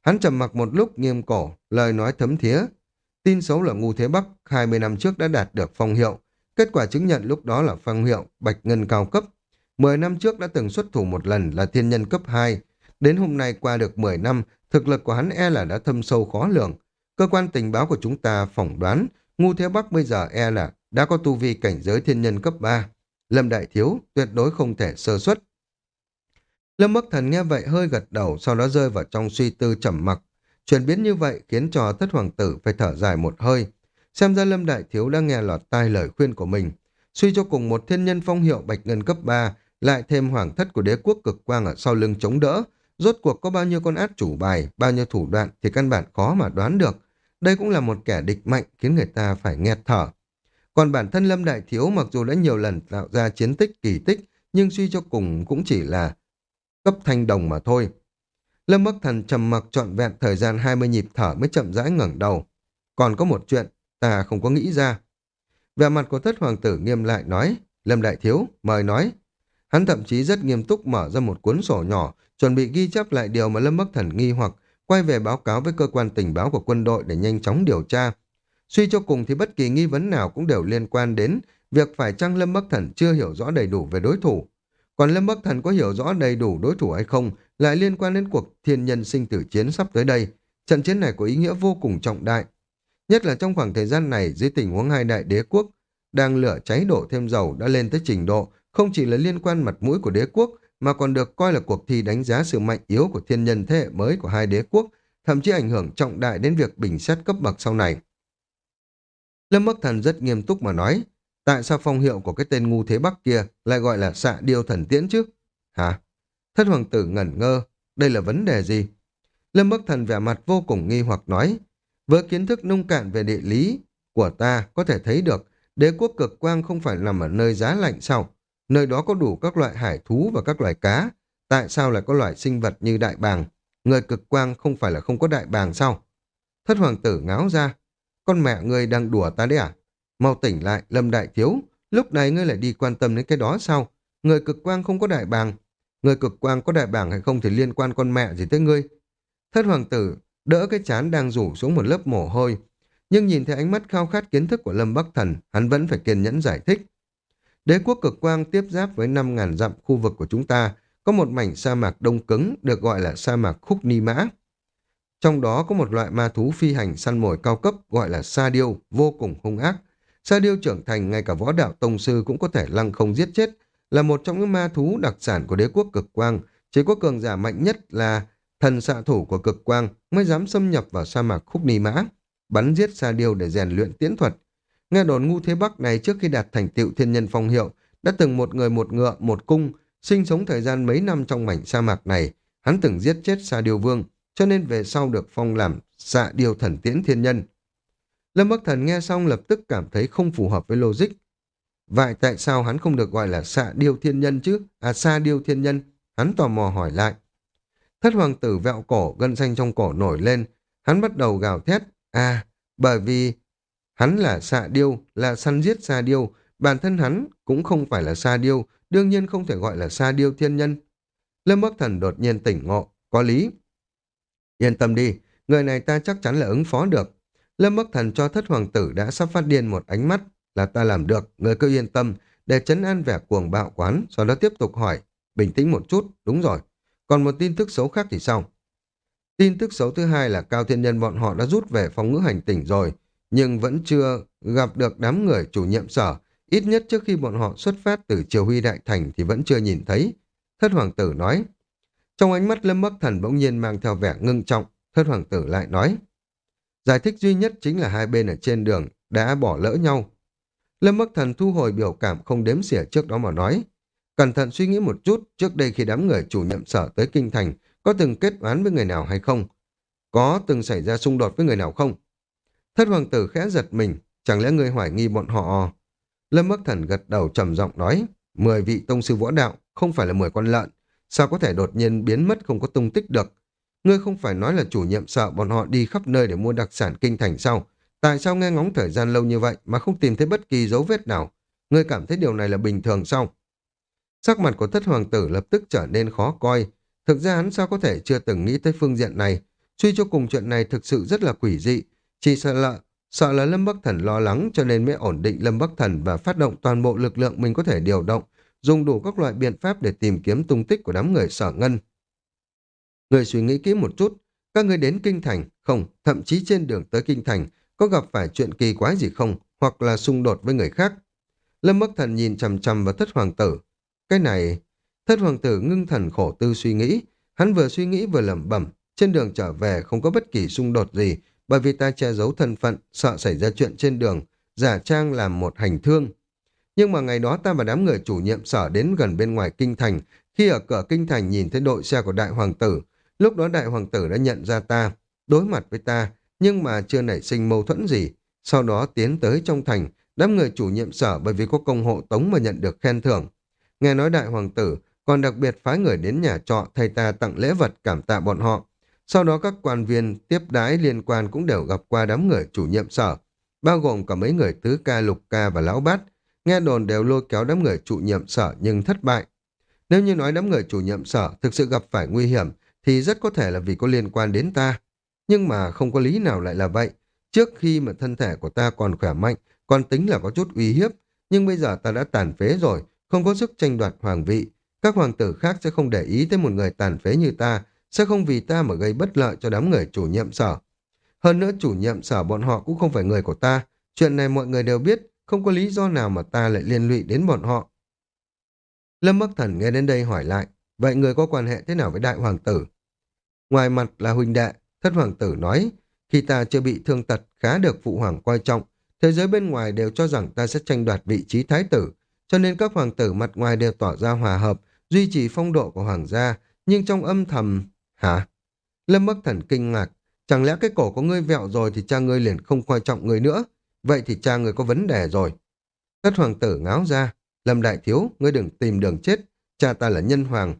Hắn trầm mặc một lúc nghiêm cổ, lời nói thấm thía. Tin xấu là ngu thế Bắc 20 năm trước đã đạt được phong hiệu. Kết quả chứng nhận lúc đó là phong hiệu Bạch Ngân cao cấp, 10 năm trước đã từng xuất thủ một lần là thiên nhân cấp 2. Đến hôm nay qua được 10 năm, thực lực của hắn e là đã thâm sâu khó lường. Cơ quan tình báo của chúng ta phỏng đoán, Ngu Thế Bắc bây giờ e là đã có tu vi cảnh giới thiên nhân cấp 3. Lâm Đại Thiếu tuyệt đối không thể sơ xuất. Lâm Bắc Thần nghe vậy hơi gật đầu, sau đó rơi vào trong suy tư trầm mặc. Chuyển biến như vậy khiến cho thất hoàng tử phải thở dài một hơi. Xem ra Lâm Đại Thiếu đã nghe lọt tai lời khuyên của mình. Suy cho cùng một thiên nhân phong hiệu bạch ngân cấp 3, lại thêm hoàng thất của đế quốc cực quang ở sau lưng chống đỡ. Rốt cuộc có bao nhiêu con át chủ bài, bao nhiêu thủ đoạn thì căn bản khó mà đoán được. Đây cũng là một kẻ địch mạnh khiến người ta phải nghẹt thở. Còn bản thân Lâm Đại Thiếu mặc dù đã nhiều lần tạo ra chiến tích kỳ tích, nhưng suy cho cùng cũng chỉ là cấp thanh đồng mà thôi. Lâm Bắc Thần trầm mặc trọn vẹn thời gian 20 nhịp thở mới chậm rãi ngẩng đầu. Còn có một chuyện, ta không có nghĩ ra. Về mặt của thất hoàng tử nghiêm lại nói, Lâm Đại Thiếu, mời nói. Hắn thậm chí rất nghiêm túc mở ra một cuốn sổ nhỏ, chuẩn bị ghi chép lại điều mà Lâm Bắc Thần nghi hoặc, quay về báo cáo với cơ quan tình báo của quân đội để nhanh chóng điều tra. Suy cho cùng thì bất kỳ nghi vấn nào cũng đều liên quan đến việc phải chăng Lâm Bắc Thần chưa hiểu rõ đầy đủ về đối thủ. Còn Lâm Bắc Thần có hiểu rõ đầy đủ đối thủ hay không lại liên quan đến cuộc thiên nhân sinh tử chiến sắp tới đây. Trận chiến này có ý nghĩa vô cùng trọng đại. Nhất là trong khoảng thời gian này dưới tình huống hai đại đế quốc đang lửa cháy đổ thêm dầu đã lên tới trình độ không chỉ là liên quan mặt mũi của đế quốc mà còn được coi là cuộc thi đánh giá sự mạnh yếu của thiên nhân thế hệ mới của hai đế quốc, thậm chí ảnh hưởng trọng đại đến việc bình xét cấp bậc sau này. Lâm Bắc Thần rất nghiêm túc mà nói, tại sao phong hiệu của cái tên ngu thế bắc kia lại gọi là xạ điêu thần tiễn chứ? Hả? Thất hoàng tử ngẩn ngơ, đây là vấn đề gì? Lâm Bắc Thần vẻ mặt vô cùng nghi hoặc nói, với kiến thức nông cạn về địa lý của ta có thể thấy được đế quốc cực quang không phải nằm ở nơi giá lạnh sao? Nơi đó có đủ các loại hải thú và các loài cá. Tại sao lại có loại sinh vật như đại bàng? Người cực quang không phải là không có đại bàng sao? Thất hoàng tử ngáo ra. Con mẹ ngươi đang đùa ta đấy à? Mau tỉnh lại, Lâm Đại Thiếu. Lúc này ngươi lại đi quan tâm đến cái đó sao? Người cực quang không có đại bàng. Người cực quang có đại bàng hay không thì liên quan con mẹ gì tới ngươi. Thất hoàng tử đỡ cái chán đang rủ xuống một lớp mồ hôi. Nhưng nhìn thấy ánh mắt khao khát kiến thức của Lâm Bắc Thần, hắn vẫn phải kiên nhẫn giải thích. Đế quốc cực quang tiếp giáp với 5.000 dặm khu vực của chúng ta, có một mảnh sa mạc đông cứng được gọi là sa mạc khúc ni mã. Trong đó có một loại ma thú phi hành săn mồi cao cấp gọi là sa điêu, vô cùng hung ác. Sa điêu trưởng thành ngay cả võ đạo tông sư cũng có thể lăng không giết chết, là một trong những ma thú đặc sản của đế quốc cực quang. Chỉ có cường giả mạnh nhất là thần xạ thủ của cực quang mới dám xâm nhập vào sa mạc khúc ni mã, bắn giết sa điêu để rèn luyện tiễn thuật. Nghe đồn ngu thế Bắc này trước khi đạt thành tựu thiên nhân phong hiệu, đã từng một người một ngựa, một cung, sinh sống thời gian mấy năm trong mảnh sa mạc này. Hắn từng giết chết sa điêu vương, cho nên về sau được phong làm xạ điêu thần tiễn thiên nhân. Lâm Bắc Thần nghe xong lập tức cảm thấy không phù hợp với logic. Vậy tại sao hắn không được gọi là xạ điêu thiên nhân chứ? À sa điêu thiên nhân? Hắn tò mò hỏi lại. Thất hoàng tử vẹo cổ, gân xanh trong cổ nổi lên. Hắn bắt đầu gào thét. À, bởi vì Hắn là xạ điêu, là săn giết xa điêu, bản thân hắn cũng không phải là xa điêu, đương nhiên không thể gọi là xa điêu thiên nhân. Lâm Bắc Thần đột nhiên tỉnh ngộ, có lý. Yên tâm đi, người này ta chắc chắn là ứng phó được. Lâm Bắc Thần cho thất hoàng tử đã sắp phát điên một ánh mắt, là ta làm được, người cứ yên tâm, để chấn an vẻ cuồng bạo quán, sau đó tiếp tục hỏi, bình tĩnh một chút, đúng rồi. Còn một tin tức xấu khác thì sao? Tin tức xấu thứ hai là Cao Thiên Nhân bọn họ đã rút về phòng ngữ hành tỉnh rồi, nhưng vẫn chưa gặp được đám người chủ nhiệm sở, ít nhất trước khi bọn họ xuất phát từ Triều Huy Đại Thành thì vẫn chưa nhìn thấy. Thất Hoàng tử nói, trong ánh mắt Lâm Bắc Thần bỗng nhiên mang theo vẻ ngưng trọng, Thất Hoàng tử lại nói, giải thích duy nhất chính là hai bên ở trên đường đã bỏ lỡ nhau. Lâm Bắc Thần thu hồi biểu cảm không đếm xỉa trước đó mà nói, cẩn thận suy nghĩ một chút trước đây khi đám người chủ nhiệm sở tới Kinh Thành có từng kết oán với người nào hay không? Có từng xảy ra xung đột với người nào không? Thất hoàng tử khẽ giật mình, chẳng lẽ ngươi hoài nghi bọn họ... Lâm Bắc Thần gật đầu trầm giọng nói, mười vị tông sư võ đạo, không phải là mười con lợn, sao có thể đột nhiên biến mất không có tung tích được. Ngươi không phải nói là chủ nhiệm sợ bọn họ đi khắp nơi để mua đặc sản kinh thành sao? Tại sao nghe ngóng thời gian lâu như vậy mà không tìm thấy bất kỳ dấu vết nào? Ngươi cảm thấy điều này là bình thường sao? Sắc mặt của thất hoàng tử lập tức trở nên khó coi. Thực ra hắn sao có thể chưa từng nghĩ tới phương diện này. Suy cho cùng chuyện này thực sự rất là quỷ dị, chỉ sợ là, sợ là Lâm Bắc Thần lo lắng cho nên mới ổn định Lâm Bắc Thần và phát động toàn bộ lực lượng mình có thể điều động, dùng đủ các loại biện pháp để tìm kiếm tung tích của đám người sở ngân. Người suy nghĩ kỹ một chút, các người đến Kinh Thành, không, thậm chí trên đường tới Kinh Thành, có gặp phải chuyện kỳ quái gì không, hoặc là xung đột với người khác. Lâm Bắc Thần nhìn chằm chằm vào thất hoàng tử. Cái này... Thất hoàng tử ngưng thần khổ tư suy nghĩ. Hắn vừa suy nghĩ vừa lẩm bẩm. Trên đường trở về không có bất kỳ xung đột gì bởi vì ta che giấu thân phận, sợ xảy ra chuyện trên đường, giả trang làm một hành thương. Nhưng mà ngày đó ta và đám người chủ nhiệm sở đến gần bên ngoài kinh thành, khi ở cửa kinh thành nhìn thấy đội xe của đại hoàng tử, lúc đó đại hoàng tử đã nhận ra ta, đối mặt với ta, nhưng mà chưa nảy sinh mâu thuẫn gì. Sau đó tiến tới trong thành, đám người chủ nhiệm sở bởi vì có công hộ tống mà nhận được khen thưởng. Nghe nói đại hoàng tử còn đặc biệt phái người đến nhà trọ thay ta tặng lễ vật cảm tạ bọn họ. Sau đó các quan viên tiếp đái liên quan cũng đều gặp qua đám người chủ nhiệm sở, bao gồm cả mấy người tứ ca, lục ca và lão bát. Nghe đồn đều lôi kéo đám người chủ nhiệm sở nhưng thất bại. Nếu như nói đám người chủ nhiệm sở thực sự gặp phải nguy hiểm thì rất có thể là vì có liên quan đến ta. Nhưng mà không có lý nào lại là vậy. Trước khi mà thân thể của ta còn khỏe mạnh, còn tính là có chút uy hiếp, nhưng bây giờ ta đã tàn phế rồi, không có sức tranh đoạt hoàng vị. Các hoàng tử khác sẽ không để ý tới một người tàn phế như ta, sẽ không vì ta mà gây bất lợi cho đám người chủ nhiệm sở. Hơn nữa chủ nhiệm sở bọn họ cũng không phải người của ta, chuyện này mọi người đều biết, không có lý do nào mà ta lại liên lụy đến bọn họ. Lâm Bắc Thần nghe đến đây hỏi lại, vậy người có quan hệ thế nào với đại hoàng tử? Ngoài mặt là huynh đệ, thất hoàng tử nói, khi ta chưa bị thương tật khá được phụ hoàng coi trọng, thế giới bên ngoài đều cho rằng ta sẽ tranh đoạt vị trí thái tử, cho nên các hoàng tử mặt ngoài đều tỏ ra hòa hợp, duy trì phong độ của hoàng gia, nhưng trong âm thầm... Hả? Lâm Bắc Thần kinh ngạc, chẳng lẽ cái cổ của ngươi vẹo rồi thì cha ngươi liền không coi trọng người nữa? Vậy thì cha ngươi có vấn đề rồi. Thất hoàng tử ngáo ra, Lâm Đại Thiếu, ngươi đừng tìm đường chết, cha ta là nhân hoàng.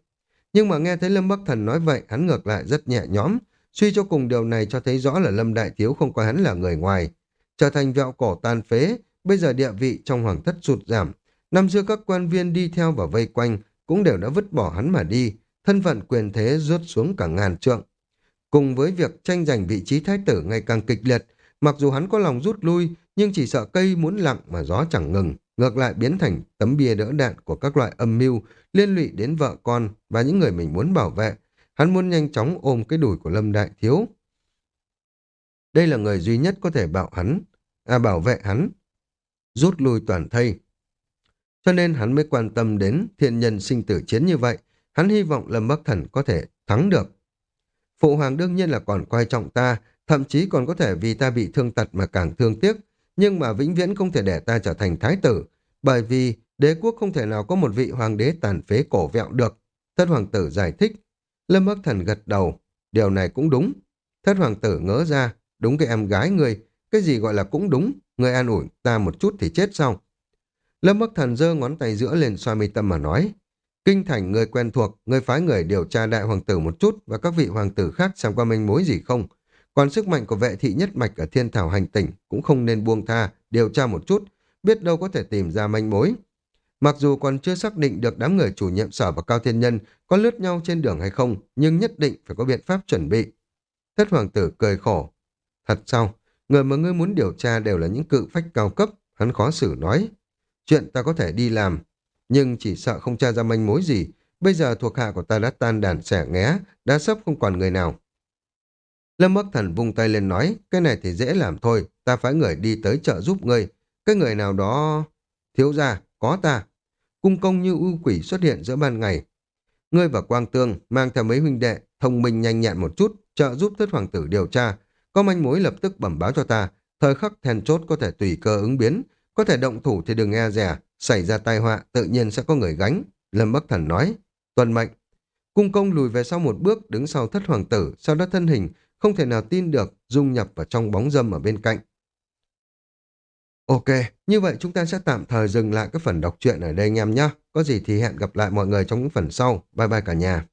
Nhưng mà nghe thấy Lâm Bắc Thần nói vậy, hắn ngược lại rất nhẹ nhõm, suy cho cùng điều này cho thấy rõ là Lâm Đại Thiếu không coi hắn là người ngoài. Trở thành vẹo cổ tan phế, bây giờ địa vị trong hoàng thất sụt giảm. Năm xưa các quan viên đi theo và vây quanh cũng đều đã vứt bỏ hắn mà đi, thân phận quyền thế rớt xuống cả ngàn trượng. Cùng với việc tranh giành vị trí thái tử ngày càng kịch liệt, mặc dù hắn có lòng rút lui, nhưng chỉ sợ cây muốn lặng mà gió chẳng ngừng, ngược lại biến thành tấm bia đỡ đạn của các loại âm mưu liên lụy đến vợ con và những người mình muốn bảo vệ. Hắn muốn nhanh chóng ôm cái đùi của Lâm Đại Thiếu. Đây là người duy nhất có thể bảo hắn, à bảo vệ hắn, rút lui toàn thây. Cho nên hắn mới quan tâm đến thiện nhân sinh tử chiến như vậy. Hắn hy vọng Lâm Bắc Thần có thể thắng được. Phụ hoàng đương nhiên là còn quan trọng ta, thậm chí còn có thể vì ta bị thương tật mà càng thương tiếc, nhưng mà vĩnh viễn không thể để ta trở thành thái tử, bởi vì đế quốc không thể nào có một vị hoàng đế tàn phế cổ vẹo được. Thất hoàng tử giải thích. Lâm Bắc Thần gật đầu, điều này cũng đúng. Thất hoàng tử ngỡ ra, đúng cái em gái người, cái gì gọi là cũng đúng, người an ủi ta một chút thì chết xong. Lâm Bắc Thần giơ ngón tay giữa lên xoa mi tâm mà nói, Kinh thành người quen thuộc, người phái người điều tra đại hoàng tử một chút và các vị hoàng tử khác xem qua manh mối gì không. Còn sức mạnh của vệ thị nhất mạch ở thiên thảo hành tỉnh cũng không nên buông tha, điều tra một chút, biết đâu có thể tìm ra manh mối. Mặc dù còn chưa xác định được đám người chủ nhiệm sở và cao thiên nhân có lướt nhau trên đường hay không, nhưng nhất định phải có biện pháp chuẩn bị. Thất hoàng tử cười khổ. Thật sao? Người mà ngươi muốn điều tra đều là những cự phách cao cấp, hắn khó xử nói. Chuyện ta có thể đi làm, nhưng chỉ sợ không tra ra manh mối gì. Bây giờ thuộc hạ của ta đã tan đàn xẻ nghé, đã sắp không còn người nào. Lâm Bắc Thần vung tay lên nói, cái này thì dễ làm thôi, ta phải người đi tới chợ giúp ngươi. Cái người nào đó... Thiếu ra, có ta. Cung công như ưu quỷ xuất hiện giữa ban ngày. Ngươi và Quang Tương mang theo mấy huynh đệ, thông minh nhanh nhẹn một chút, trợ giúp thất hoàng tử điều tra. Có manh mối lập tức bẩm báo cho ta, thời khắc then chốt có thể tùy cơ ứng biến, có thể động thủ thì đừng e rẻ, xảy ra tai họa tự nhiên sẽ có người gánh. Lâm Bắc Thần nói, tuần mệnh. Cung công lùi về sau một bước, đứng sau thất hoàng tử, sau đó thân hình, không thể nào tin được, dung nhập vào trong bóng dâm ở bên cạnh. Ok, như vậy chúng ta sẽ tạm thời dừng lại cái phần đọc truyện ở đây anh em nhé. Có gì thì hẹn gặp lại mọi người trong những phần sau. Bye bye cả nhà.